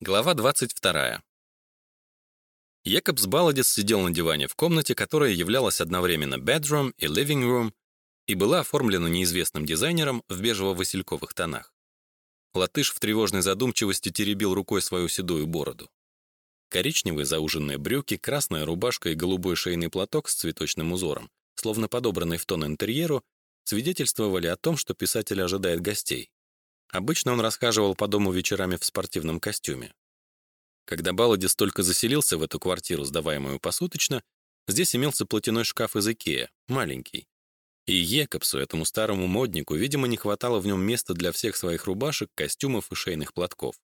Глава 22. Якобс Баладис сидел на диване в комнате, которая являлась одновременно bedroom и living room и была оформлена неизвестным дизайнером в бежево-васильковых тонах. Латыш в тревожной задумчивости теребил рукой свою седую бороду. Коричневые зауженные брюки, красная рубашка и голубой шейный платок с цветочным узором, словно подобранный в тон интерьеру, свидетельствовали о том, что писатель ожидает гостей. Обычно он расхаживал по дому вечерами в спортивном костюме. Когда Баладис только заселился в эту квартиру, сдаваемую посуточно, здесь имелся платяной шкаф из Икеа, маленький. И Екобсу, этому старому моднику, видимо, не хватало в нем места для всех своих рубашек, костюмов и шейных платков.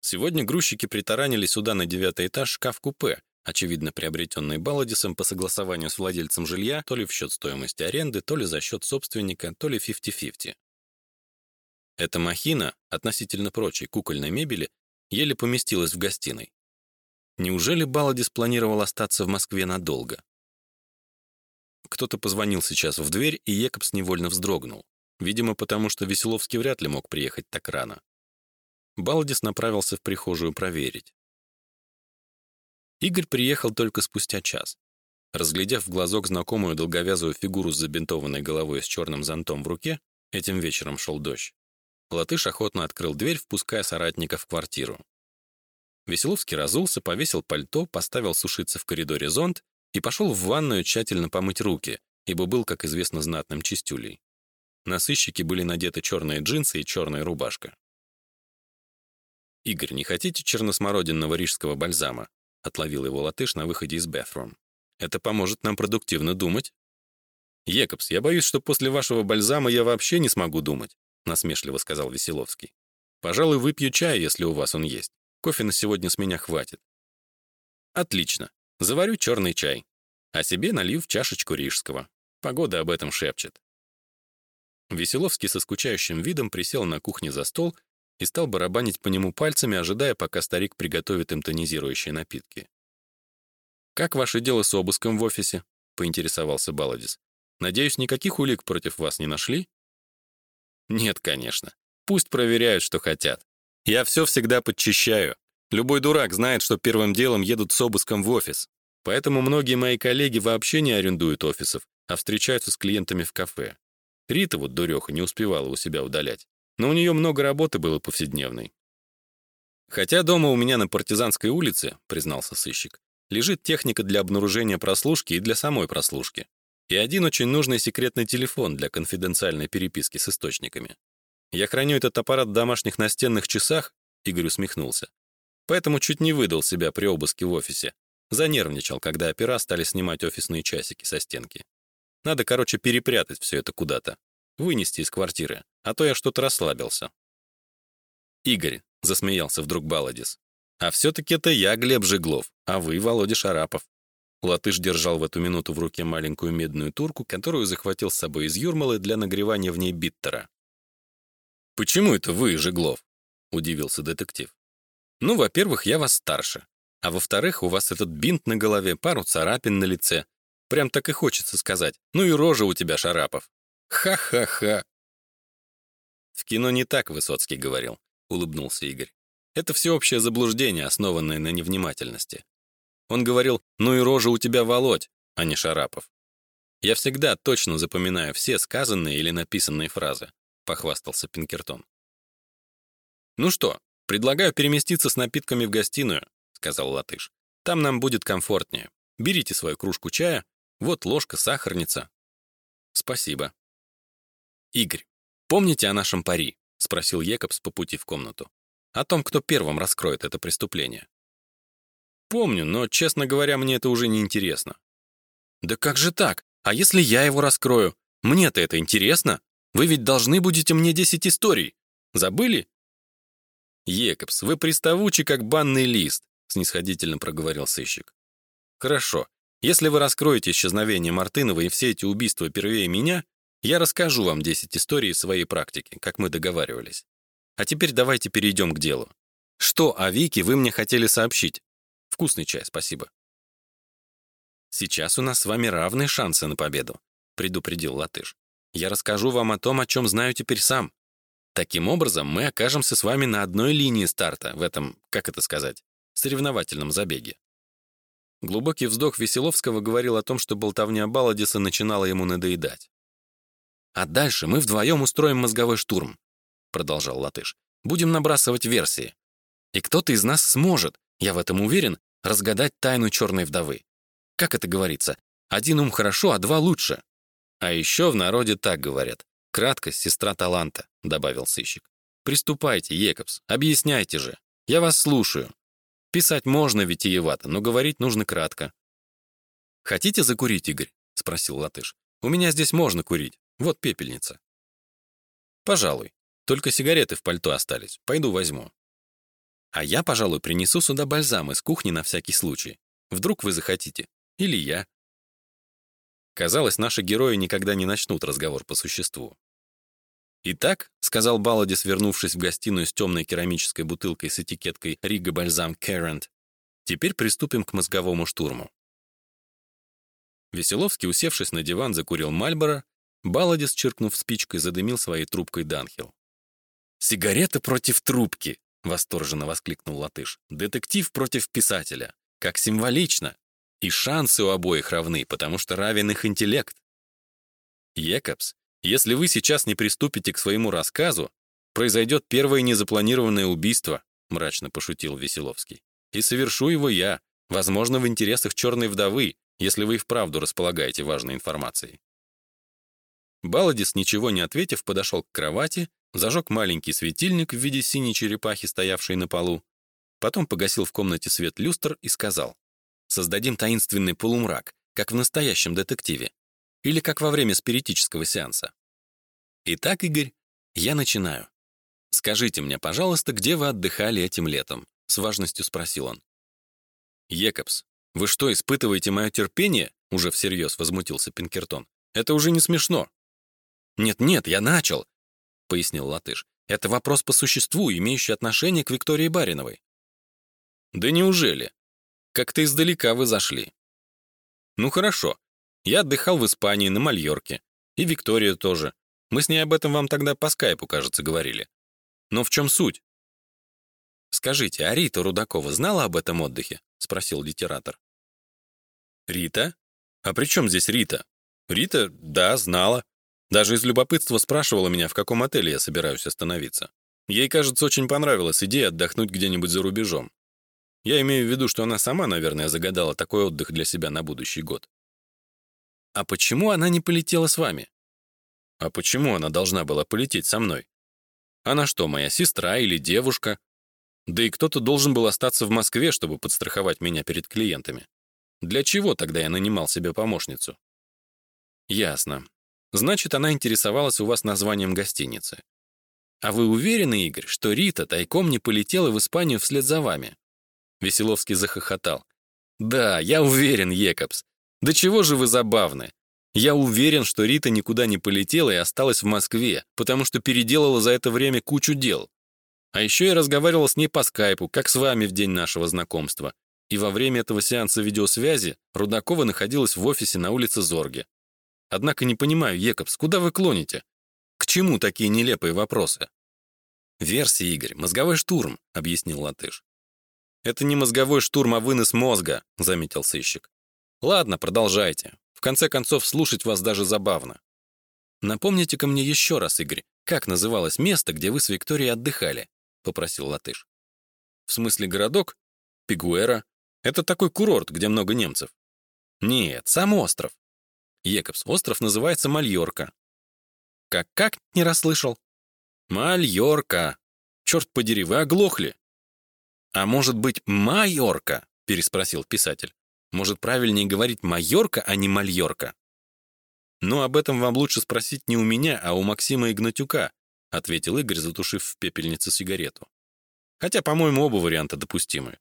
Сегодня грузчики притаранили сюда на девятый этаж шкаф-купе, очевидно приобретенный Баладисом по согласованию с владельцем жилья, то ли в счет стоимости аренды, то ли за счет собственника, то ли 50-50. Эта махина, относительно прочей кукольной мебели, еле поместилась в гостиной. Неужели Баладис планировал остаться в Москве надолго? Кто-то позвонил сейчас в дверь, и Екобс невольно вздрогнул. Видимо, потому что Веселовский вряд ли мог приехать так рано. Баладис направился в прихожую проверить. Игорь приехал только спустя час. Разглядев в глазок знакомую долговязую фигуру с забинтованной головой с черным зонтом в руке, этим вечером шел дождь. Латыш охотно открыл дверь, впуская соратника в квартиру. Веселовский разулся, повесил пальто, поставил сушиться в коридоре зонт и пошел в ванную тщательно помыть руки, ибо был, как известно, знатным чистюлей. На сыщике были надеты черные джинсы и черная рубашка. «Игорь, не хотите черносмородинного рижского бальзама?» — отловил его латыш на выходе из бэфрум. «Это поможет нам продуктивно думать». «Екобс, я боюсь, что после вашего бальзама я вообще не смогу думать насмешливо сказал Веселовский. Пожалуй, выпью чай, если у вас он есть. Кофе на сегодня с меня хватит. Отлично. Заварю черный чай. А себе налью в чашечку рижского. Погода об этом шепчет. Веселовский со скучающим видом присел на кухне за стол и стал барабанить по нему пальцами, ожидая, пока старик приготовит им тонизирующие напитки. «Как ваше дело с обыском в офисе?» — поинтересовался Баладис. «Надеюсь, никаких улик против вас не нашли?» Нет, конечно. Пусть проверяют, что хотят. Я все всегда подчищаю. Любой дурак знает, что первым делом едут с обыском в офис. Поэтому многие мои коллеги вообще не арендуют офисов, а встречаются с клиентами в кафе. Рита вот дуреха не успевала у себя удалять. Но у нее много работы было повседневной. Хотя дома у меня на Партизанской улице, признался сыщик, лежит техника для обнаружения прослушки и для самой прослушки и один очень нужный секретный телефон для конфиденциальной переписки с источниками. Я храню этот аппарат в домашних настенных часах, Игорь усмехнулся. Поэтому чуть не выдал себя при обыске в офисе. Занервничал, когда опера стали снимать офисные часики со стенки. Надо, короче, перепрятать все это куда-то. Вынести из квартиры, а то я что-то расслабился. Игорь, засмеялся вдруг Баладис. А все-таки это я, Глеб Жиглов, а вы, Володя Шарапов. Латыш держал в эту минуту в руке маленькую медную турку, которую захватил с собой из Юрмалы для нагревания в ней биттера. «Почему это вы, Жеглов?» — удивился детектив. «Ну, во-первых, я вас старше. А во-вторых, у вас этот бинт на голове, пару царапин на лице. Прям так и хочется сказать. Ну и рожа у тебя, Шарапов. Ха-ха-ха!» «В кино не так Высоцкий говорил», — улыбнулся Игорь. «Это всеобщее заблуждение, основанное на невнимательности. Он говорил «Ну и рожа у тебя, Володь», а не Шарапов. «Я всегда точно запоминаю все сказанные или написанные фразы», — похвастался Пинкертон. «Ну что, предлагаю переместиться с напитками в гостиную», — сказал Латыш. «Там нам будет комфортнее. Берите свою кружку чая, вот ложка, сахарница». «Спасибо». «Игорь, помните о нашем пари?» — спросил Екобс по пути в комнату. «О том, кто первым раскроет это преступление». Помню, но, честно говоря, мне это уже не интересно. Да как же так? А если я его раскрою? Мне-то это интересно. Вы ведь должны будете мне 10 историй. Забыли? Екобс, вы приставучи, как банный лист, снисходительно проговорил сыщик. Хорошо. Если вы раскроете исчезновение Мартынова и все эти убийства первее меня, я расскажу вам 10 историй из своей практики, как мы договаривались. А теперь давайте перейдем к делу. Что о Вике вы мне хотели сообщить? Вкусный чай, спасибо. Сейчас у нас с вами равные шансы на победу, предупредил Латыш. Я расскажу вам о том, о чем знаю теперь сам. Таким образом, мы окажемся с вами на одной линии старта в этом, как это сказать, соревновательном забеге. Глубокий вздох Веселовского говорил о том, что болтовня Баладиса начинала ему надоедать. «А дальше мы вдвоем устроим мозговой штурм», — продолжал Латыш. «Будем набрасывать версии. И кто-то из нас сможет, я в этом уверен, разгадать тайну черной вдовы. Как это говорится? Один ум хорошо, а два лучше. А еще в народе так говорят. Краткость — сестра таланта», — добавил сыщик. «Приступайте, Екобс, объясняйте же. Я вас слушаю. Писать можно витиевато, но говорить нужно кратко». «Хотите закурить, Игорь?» — спросил Латыш. «У меня здесь можно курить. Вот пепельница». «Пожалуй. Только сигареты в пальто остались. Пойду возьму». «А я, пожалуй, принесу сюда бальзам из кухни на всякий случай. Вдруг вы захотите. Или я». Казалось, наши герои никогда не начнут разговор по существу. «Итак», — сказал Балладис, вернувшись в гостиную с темной керамической бутылкой с этикеткой «Рига Бальзам Керрент», «теперь приступим к мозговому штурму». Веселовский, усевшись на диван, закурил Мальборо, Балладис, чиркнув спичкой, задымил своей трубкой Данхил. «Сигарета против трубки!» — восторженно воскликнул Латыш. «Детектив против писателя! Как символично! И шансы у обоих равны, потому что равен их интеллект!» Екобс если вы сейчас не приступите к своему рассказу, произойдет первое незапланированное убийство, мрачно пошутил Веселовский. И совершу его я, возможно, в интересах черной вдовы, если вы и вправду располагаете важной информацией. Баладис, ничего не ответив, подошел к кровати, зажег маленький светильник в виде синей черепахи, стоявшей на полу, потом погасил в комнате свет люстр и сказал, «Создадим таинственный полумрак, как в настоящем детективе или как во время спиритического сеанса. Итак, Игорь, я начинаю. Скажите мне, пожалуйста, где вы отдыхали этим летом? С важностью спросил он. Екобс, вы что, испытываете мое терпение? Уже всерьез возмутился Пинкертон. Это уже не смешно. Нет-нет, я начал, пояснил Латыш. Это вопрос по существу, имеющий отношение к Виктории Бариновой. Да неужели? Как-то издалека вы зашли. Ну хорошо, я отдыхал в Испании, на Мальорке. И Виктория тоже. Мы с ней об этом вам тогда по скайпу, кажется, говорили. Но в чем суть? Скажите, а Рита Рудакова знала об этом отдыхе? Спросил литератор. Рита? А при чем здесь Рита? Рита, да, знала. Даже из любопытства спрашивала меня, в каком отеле я собираюсь остановиться. Ей, кажется, очень понравилась идея отдохнуть где-нибудь за рубежом. Я имею в виду, что она сама, наверное, загадала такой отдых для себя на будущий год. «А почему она не полетела с вами?» «А почему она должна была полететь со мной? Она что, моя сестра или девушка? Да и кто-то должен был остаться в Москве, чтобы подстраховать меня перед клиентами. Для чего тогда я нанимал себе помощницу?» «Ясно. Значит, она интересовалась у вас названием гостиницы. А вы уверены, Игорь, что Рита тайком не полетела в Испанию вслед за вами?» Веселовский захохотал. «Да, я уверен, Екобс. Да чего же вы забавны? Я уверен, что Рита никуда не полетела и осталась в Москве, потому что переделала за это время кучу дел. А еще я разговаривал с ней по скайпу, как с вами в день нашего знакомства. И во время этого сеанса видеосвязи Рудакова находилась в офисе на улице Зорге. Однако не понимаю, Екобс, куда вы клоните? К чему такие нелепые вопросы? Версия, Игорь, мозговой штурм, объяснил Латыш. Это не мозговой штурм, а вынос мозга, заметил сыщик. Ладно, продолжайте. В конце концов, слушать вас даже забавно. Напомните-ка мне еще раз, Игорь, как называлось место, где вы с Викторией отдыхали? Попросил Латыш. В смысле городок? Пигуэра. Это такой курорт, где много немцев. Нет, сам остров. Екобс, остров называется Мальорка. Как-как, не расслышал? Мальорка. Черт подери, вы оглохли. А может быть, Майорка? Переспросил писатель. Может, правильнее говорить «майорка», а не «мальорка»? «Ну, об этом вам лучше спросить не у меня, а у Максима Игнатюка», ответил Игорь, затушив в пепельнице сигарету. «Хотя, по-моему, оба варианта допустимы».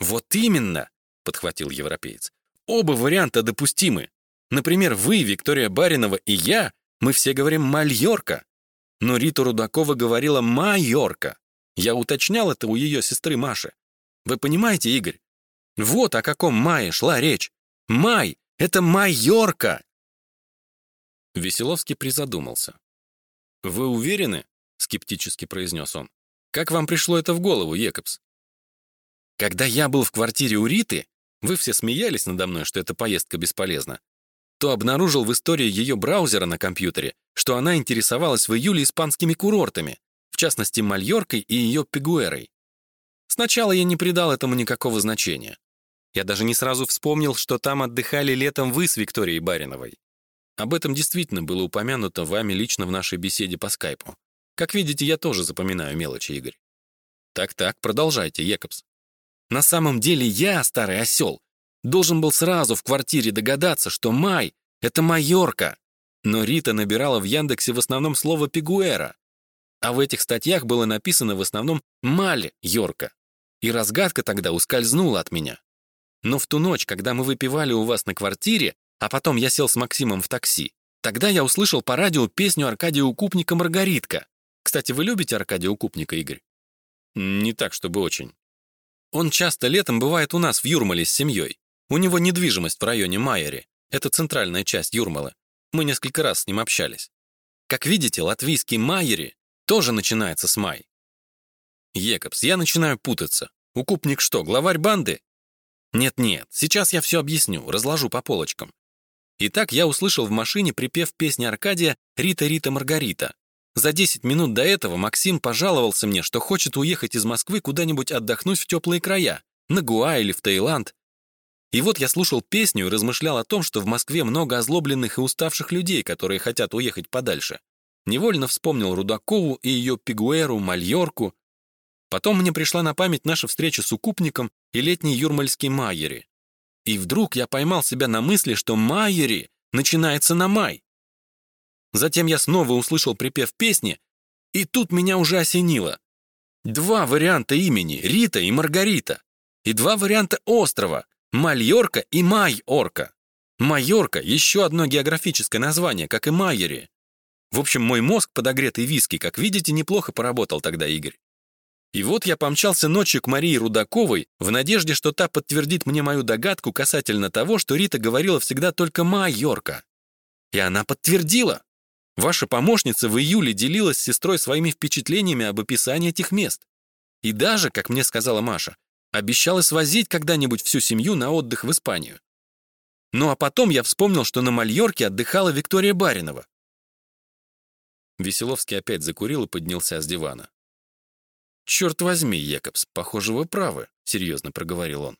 «Вот именно!» — подхватил европеец. «Оба варианта допустимы. Например, вы, Виктория Баринова и я, мы все говорим «мальорка». Но Рита Рудакова говорила «майорка». Я уточнял это у ее сестры Маши. Вы понимаете, Игорь? Вот о каком мае шла речь. Май — это Майорка!» Веселовский призадумался. «Вы уверены?» скептически произнес он. Как вам пришло это в голову, Екобс? Когда я был в квартире у Риты, вы все смеялись надо мной, что эта поездка бесполезна, то обнаружил в истории ее браузера на компьютере, что она интересовалась в июле испанскими курортами, в частности Мальоркой и ее Пегуэрой. Сначала я не придал этому никакого значения. Я даже не сразу вспомнил, что там отдыхали летом вы с Викторией Бариновой. Об этом действительно было упомянуто вами лично в нашей беседе по скайпу. Как видите, я тоже запоминаю мелочи, Игорь. Так-так, продолжайте, Екобс. На самом деле я, старый осел, должен был сразу в квартире догадаться, что май — это Майорка. Но Рита набирала в Яндексе в основном слово «пигуэра». А в этих статьях было написано в основном «маль Йорка». И разгадка тогда ускользнула от меня. Но в ту ночь, когда мы выпивали у вас на квартире, а потом я сел с Максимом в такси, тогда я услышал по радио песню Аркадия Укупника «Маргаритка». Кстати, вы любите Аркадия Укупника, Игорь? Не так, чтобы очень. Он часто летом бывает у нас в Юрмале с семьей. У него недвижимость в районе Майери. Это центральная часть Юрмалы. Мы несколько раз с ним общались. Как видите, латвийский Майери тоже начинается с май. Екобс, я начинаю путаться. Укупник что, главарь банды? Нет-нет, сейчас я все объясню, разложу по полочкам. Итак, я услышал в машине припев песни Аркадия «Рита, Рита, Маргарита». За 10 минут до этого Максим пожаловался мне, что хочет уехать из Москвы куда-нибудь отдохнуть в теплые края, на Гуа или в Таиланд. И вот я слушал песню и размышлял о том, что в Москве много озлобленных и уставших людей, которые хотят уехать подальше. Невольно вспомнил Рудакову и ее Пигуэру, Мальорку, Потом мне пришла на память наша встреча с укупником и летний юрмальский Майери. И вдруг я поймал себя на мысли, что Майери начинается на май. Затем я снова услышал припев песни, и тут меня уже осенило. Два варианта имени — Рита и Маргарита. И два варианта острова — Мальорка и Майорка. Майорка — еще одно географическое название, как и Майери. В общем, мой мозг, подогретый виски, как видите, неплохо поработал тогда, Игорь. И вот я помчался ночью к Марии Рудаковой в надежде, что та подтвердит мне мою догадку касательно того, что Рита говорила всегда только «Майорка». И она подтвердила. Ваша помощница в июле делилась с сестрой своими впечатлениями об описании этих мест. И даже, как мне сказала Маша, обещала свозить когда-нибудь всю семью на отдых в Испанию. Ну а потом я вспомнил, что на Мальорке отдыхала Виктория Баринова. Веселовский опять закурил и поднялся с дивана. «Черт возьми, Якобс, похоже, вы правы», — серьезно проговорил он.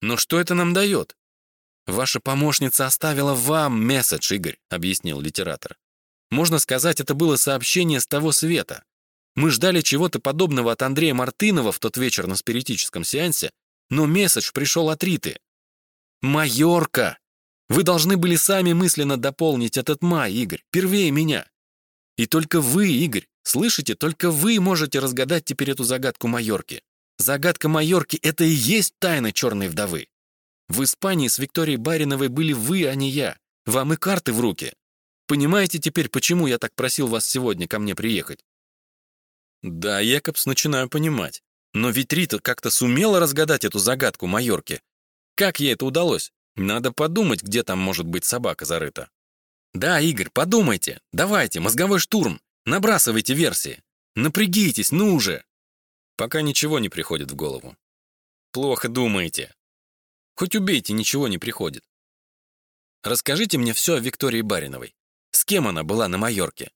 «Но что это нам дает?» «Ваша помощница оставила вам месседж, Игорь», — объяснил литератор. «Можно сказать, это было сообщение с того света. Мы ждали чего-то подобного от Андрея Мартынова в тот вечер на спиритическом сеансе, но месседж пришел от Риты. «Майорка! Вы должны были сами мысленно дополнить этот май, Игорь, первее меня. И только вы, Игорь, Слышите, только вы можете разгадать теперь эту загадку Майорки. Загадка Майорки — это и есть тайна черной вдовы. В Испании с Викторией Бариновой были вы, а не я. Вам и карты в руки. Понимаете теперь, почему я так просил вас сегодня ко мне приехать? Да, Якобс, начинаю понимать. Но ведь Рита как-то сумела разгадать эту загадку Майорки. Как ей это удалось? Надо подумать, где там может быть собака зарыта. Да, Игорь, подумайте. Давайте, мозговой штурм. Набрасывайте версии. Напрягитесь, ну уже. Пока ничего не приходит в голову. Плохо думаете. Хоть убейте, ничего не приходит. Расскажите мне все о Виктории Бариновой. С кем она была на Майорке?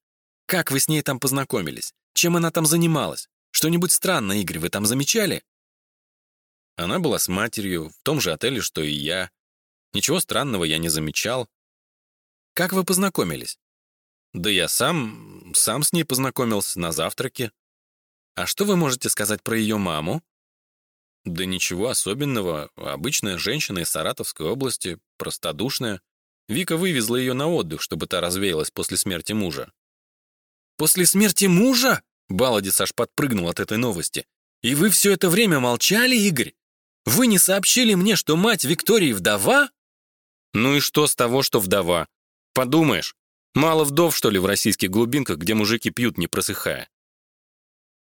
Как вы с ней там познакомились? Чем она там занималась? Что-нибудь странное, Игорь, вы там замечали? Она была с матерью, в том же отеле, что и я. Ничего странного я не замечал. Как вы познакомились? Да я сам... сам с ней познакомился на завтраке. А что вы можете сказать про ее маму? Да ничего особенного. Обычная женщина из Саратовской области, простодушная. Вика вывезла ее на отдых, чтобы та развеялась после смерти мужа. «После смерти мужа?» Баладис аж подпрыгнул от этой новости. «И вы все это время молчали, Игорь? Вы не сообщили мне, что мать Виктории вдова?» «Ну и что с того, что вдова? Подумаешь, Мало вдов, что ли, в российских глубинках, где мужики пьют, не просыхая?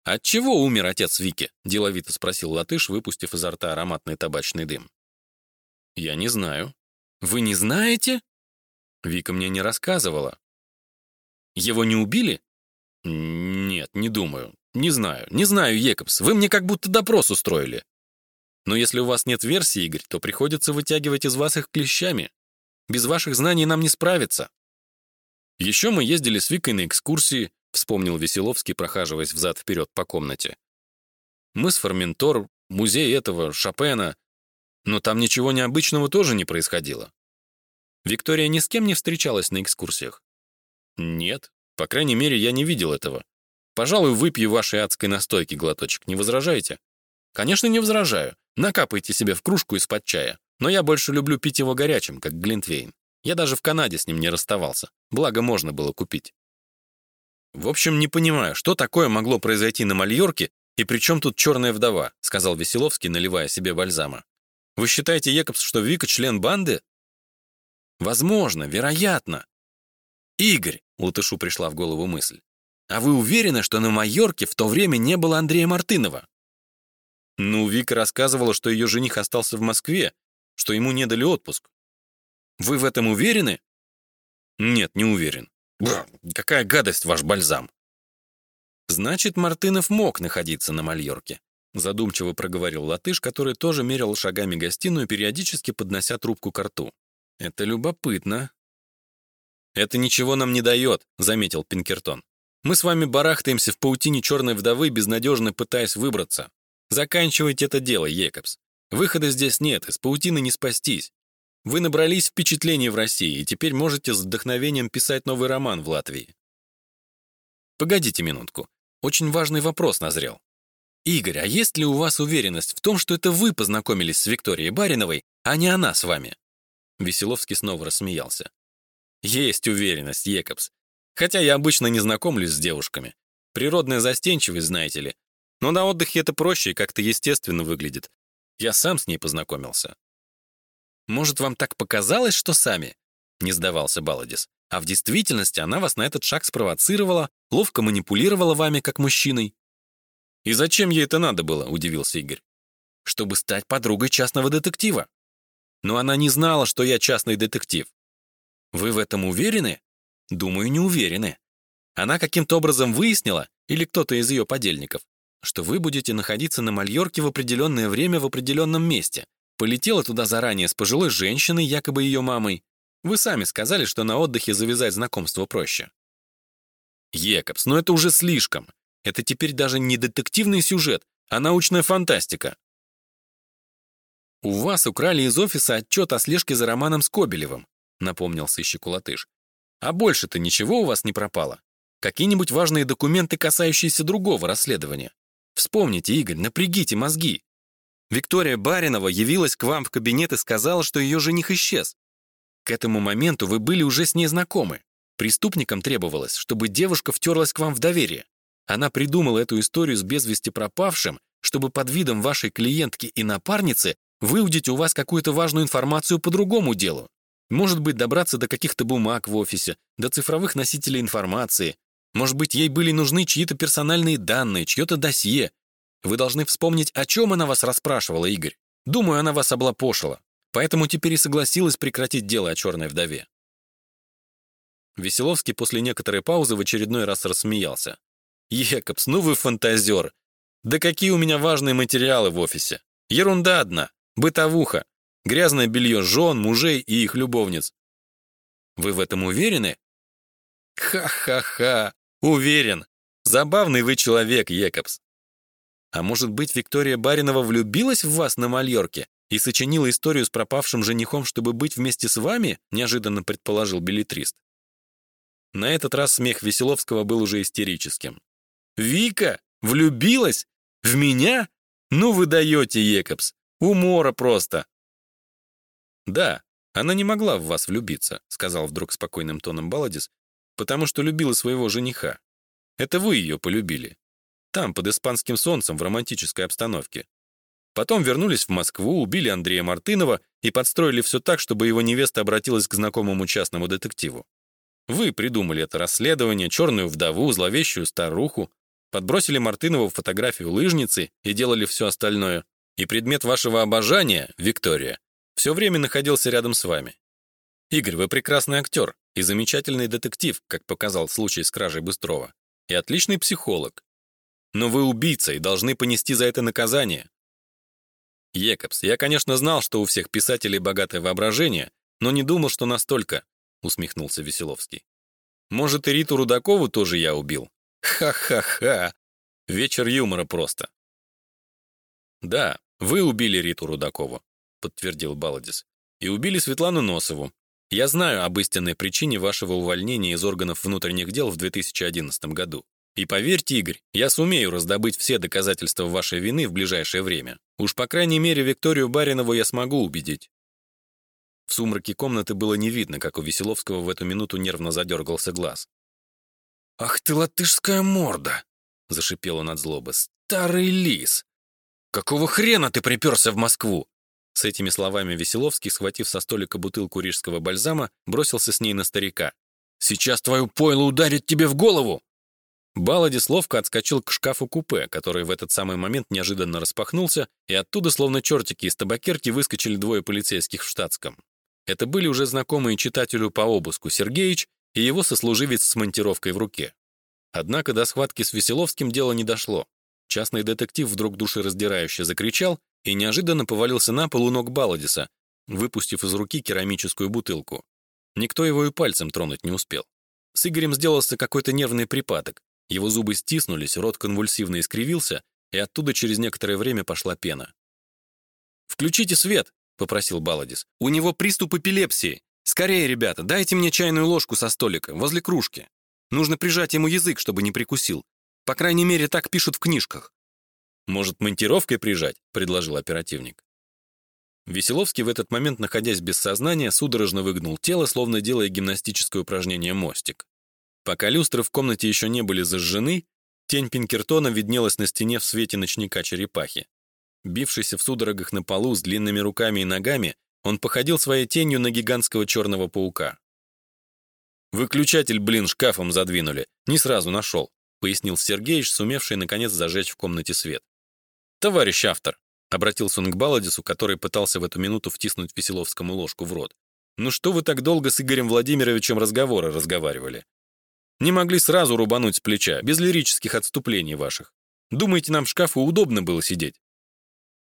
«От чего умер отец Вики?» – деловито спросил латыш, выпустив изо рта ароматный табачный дым. «Я не знаю». «Вы не знаете?» Вика мне не рассказывала. «Его не убили?» Нет, не думаю. Не знаю. Не знаю, Екобс. Вы мне как будто допрос устроили. Но если у вас нет версии, Игорь, то приходится вытягивать из вас их клещами. Без ваших знаний нам не справиться. Еще мы ездили с Викой на экскурсии, вспомнил Веселовский, прохаживаясь взад-вперед по комнате. Мы с Форментор, музей этого, Шопена. Но там ничего необычного тоже не происходило. Виктория ни с кем не встречалась на экскурсиях? Нет, по крайней мере, я не видел этого. Пожалуй, выпью вашей адской настойки глоточек, не возражаете? Конечно, не возражаю. Накапайте себе в кружку из-под чая. Но я больше люблю пить его горячим, как Глинтвейн. Я даже в Канаде с ним не расставался. Благо, можно было купить. В общем, не понимаю, что такое могло произойти на Мальорке, и при чем тут черная вдова, сказал Веселовский, наливая себе бальзама. Вы считаете, Екобс, что Вика член банды? Возможно, вероятно. Игорь, Латышу пришла в голову мысль. А вы уверены, что на Майорке в то время не было Андрея Мартынова? Ну, Вика рассказывала, что ее жених остался в Москве, что ему не дали отпуск. Вы в этом уверены? Нет, не уверен. Бр, какая гадость ваш бальзам. Значит, Мартынов мог находиться на Мальорке. Задумчиво проговорил латыш, который тоже мерил шагами гостиную, периодически поднося трубку к рту. Это любопытно. Это ничего нам не дает, заметил Пинкертон. Мы с вами барахтаемся в паутине черной вдовы, безнадежно пытаясь выбраться. Заканчивайте это дело, Екобс. Выхода здесь нет, из паутины не спастись. Вы набрались впечатлений в России и теперь можете с вдохновением писать новый роман в Латвии. Погодите минутку. Очень важный вопрос назрел. Игорь, а есть ли у вас уверенность в том, что это вы познакомились с Викторией Бариновой, а не она с вами? Веселовский снова рассмеялся. Есть уверенность, Екобс. Хотя я обычно не знакомлюсь с девушками. Природная застенчивость, знаете ли. Но на отдыхе это проще и как-то естественно выглядит. Я сам с ней познакомился. Может, вам так показалось, что сами? Не сдавался Баладис. А в действительности она вас на этот шаг спровоцировала, ловко манипулировала вами как мужчиной. И зачем ей это надо было, удивился Игорь. Чтобы стать подругой частного детектива. Но она не знала, что я частный детектив. Вы в этом уверены? Думаю, не уверены. Она каким-то образом выяснила, или кто-то из ее подельников, что вы будете находиться на Мальорке в определенное время в определенном месте. Полетела туда заранее с пожилой женщиной, якобы ее мамой. Вы сами сказали, что на отдыхе завязать знакомство проще. Екобс, но это уже слишком. Это теперь даже не детективный сюжет, а научная фантастика. У вас украли из офиса отчет о слежке за Романом Скобелевым, напомнил сыщик Латыш. А больше-то ничего у вас не пропало? Какие-нибудь важные документы, касающиеся другого расследования? Вспомните, Игорь, напрягите мозги. Виктория Баринова явилась к вам в кабинет и сказала, что ее жених исчез. К этому моменту вы были уже с ней знакомы. Преступникам требовалось, чтобы девушка втерлась к вам в доверие. Она придумала эту историю с без вести пропавшим, чтобы под видом вашей клиентки и напарницы выудить у вас какую-то важную информацию по другому делу. Может быть, добраться до каких-то бумаг в офисе, до цифровых носителей информации. Может быть, ей были нужны чьи-то персональные данные, чье-то досье. Вы должны вспомнить, о чем она вас расспрашивала, Игорь. Думаю, она вас облапошила. Поэтому теперь и согласилась прекратить дело о черной вдове. Веселовский после некоторой паузы в очередной раз рассмеялся. «Екобс, ну вы фантазер! Да какие у меня важные материалы в офисе! Ерунда одна, бытовуха, грязное белье жен, мужей и их любовниц. Вы в этом уверены? Ха-ха-ха, уверен. Забавный вы человек, Екобс. А может быть, Виктория Баринова влюбилась в вас на Мальорке и сочинила историю с пропавшим женихом, чтобы быть вместе с вами? Неожиданно предположил билетрист. На этот раз смех Веселовского был уже истерическим. «Вика? Влюбилась? В меня? Ну вы даете, Екобс. Умора просто. «Да, она не могла в вас влюбиться», сказал вдруг спокойным тоном Баладис, «потому что любила своего жениха. Это вы ее полюбили. Там, под испанским солнцем, в романтической обстановке. Потом вернулись в Москву, убили Андрея Мартынова и подстроили все так, чтобы его невеста обратилась к знакомому частному детективу. Вы придумали это расследование, черную вдову, зловещую старуху, подбросили Мартынову фотографию лыжницы и делали все остальное. И предмет вашего обожания, Виктория, все время находился рядом с вами. Игорь, вы прекрасный актер и замечательный детектив, как показал случай с кражей Быстрова. и отличный психолог. Но вы убийца и должны понести за это наказание. Екобс, я, конечно, знал, что у всех писателей богатое воображение, но не думал, что настолько, усмехнулся Веселовский. Может, и Риту Рудакову тоже я убил? Ха-ха-ха. Вечер юмора просто. Да, вы убили Риту Рудакову, подтвердил Баладис. И убили Светлану Носову. Я знаю об истинной причине вашего увольнения из органов внутренних дел в 2011 году. И поверьте, Игорь, я сумею раздобыть все доказательства вашей вины в ближайшее время. Уж по крайней мере Викторию Баринову я смогу убедить. В сумраке комнаты было не видно, как у Веселовского в эту минуту нервно задергался глаз. «Ах ты, латышская морда!» — зашипел он от злобы. «Старый лис! Какого хрена ты приперся в Москву?» С этими словами Веселовский, схватив со столика бутылку рижского бальзама, бросился с ней на старика. «Сейчас твою пойло ударит тебе в голову!» Баладис ловко отскочил к шкафу-купе, который в этот самый момент неожиданно распахнулся, и оттуда, словно чертики из табакерки, выскочили двое полицейских в штатском. Это были уже знакомые читателю по обыску Сергеич и его сослуживец с монтировкой в руке. Однако до схватки с Веселовским дело не дошло. Частный детектив вдруг душераздирающе закричал и неожиданно повалился на пол у ног Баладиса, выпустив из руки керамическую бутылку. Никто его и пальцем тронуть не успел. С Игорем сделался какой-то нервный припадок. Его зубы стиснулись, рот конвульсивно искривился, и оттуда через некоторое время пошла пена. «Включите свет!» — попросил Баладис. «У него приступ эпилепсии. Скорее, ребята, дайте мне чайную ложку со столика, возле кружки. Нужно прижать ему язык, чтобы не прикусил. По крайней мере, так пишут в книжках». «Может, монтировкой прижать?» — предложил оперативник. Веселовский в этот момент, находясь без сознания, судорожно выгнул тело, словно делая гимнастическое упражнение «мостик». Пока люстры в комнате еще не были зажжены, тень Пинкертона виднелась на стене в свете ночника черепахи. Бившийся в судорогах на полу с длинными руками и ногами, он походил своей тенью на гигантского черного паука. «Выключатель, блин, шкафом задвинули. Не сразу нашел», — пояснил Сергеич, сумевший, наконец, зажечь в комнате свет. «Товарищ автор», — обратился он к Баладису, который пытался в эту минуту втиснуть Веселовскому ложку в рот. «Ну что вы так долго с Игорем Владимировичем разговоры разговаривали? Не могли сразу рубануть с плеча, без лирических отступлений ваших. Думаете, нам в шкафу удобно было сидеть?»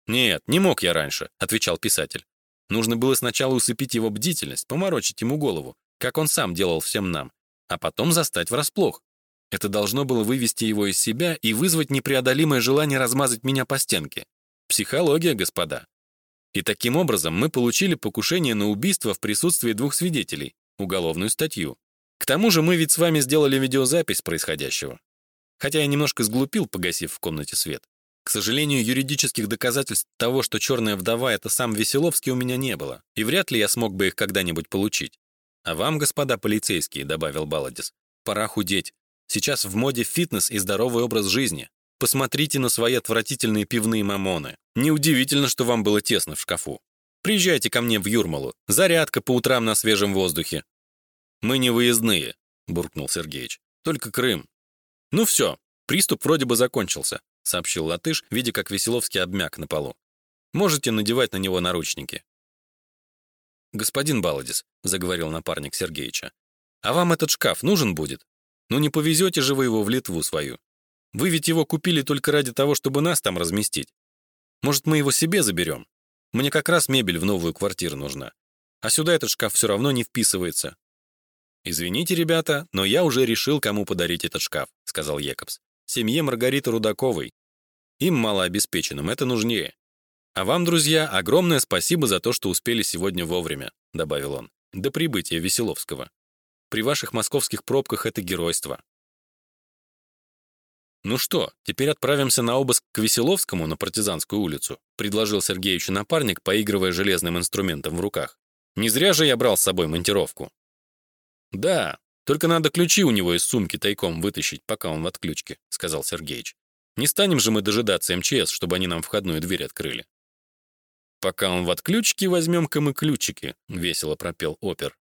«Нет, не мог я раньше», — отвечал писатель. «Нужно было сначала усыпить его бдительность, поморочить ему голову, как он сам делал всем нам, а потом застать врасплох. Это должно было вывести его из себя и вызвать непреодолимое желание размазать меня по стенке. Психология, господа. И таким образом мы получили покушение на убийство в присутствии двух свидетелей, уголовную статью. К тому же мы ведь с вами сделали видеозапись происходящего. Хотя я немножко сглупил, погасив в комнате свет. К сожалению, юридических доказательств того, что черная вдова — это сам Веселовский, у меня не было, и вряд ли я смог бы их когда-нибудь получить. А вам, господа полицейские, — добавил Баладис, — пора худеть. Сейчас в моде фитнес и здоровый образ жизни. Посмотрите на свои отвратительные пивные мамоны. Неудивительно, что вам было тесно в шкафу. Приезжайте ко мне в Юрмалу. Зарядка по утрам на свежем воздухе. Мы не выездные, буркнул Сергеич. Только Крым. Ну все, приступ вроде бы закончился сообщил латыш, видя, как Веселовский обмяк на полу. Можете надевать на него наручники. Господин Баладис, заговорил напарник Сергеича. А вам этот шкаф нужен будет? Ну не повезете же вы его в Литву свою. Вы ведь его купили только ради того, чтобы нас там разместить. Может, мы его себе заберем? Мне как раз мебель в новую квартиру нужна. А сюда этот шкаф все равно не вписывается. Извините, ребята, но я уже решил, кому подарить этот шкаф, сказал Екобс семье Маргариты Рудаковой. Им малообеспеченным это нужнее. А вам, друзья, огромное спасибо за то, что успели сегодня вовремя, добавил он, до прибытия Веселовского. При ваших московских пробках это геройство. «Ну что, теперь отправимся на обыск к Веселовскому на Партизанскую улицу», предложил Сергеевичу напарник, поигрывая железным инструментом в руках. «Не зря же я брал с собой монтировку». «Да, только надо ключи у него из сумки тайком вытащить, пока он в отключке», — сказал Сергеич. «Не станем же мы дожидаться МЧС, чтобы они нам входную дверь открыли». «Пока он в отключке, возьмем-ка мы ключики», — весело пропел опер.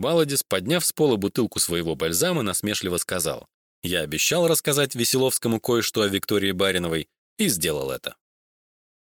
Баладис, подняв с пола бутылку своего бальзама, насмешливо сказал. «Я обещал рассказать Веселовскому кое-что о Виктории Бариновой и сделал это».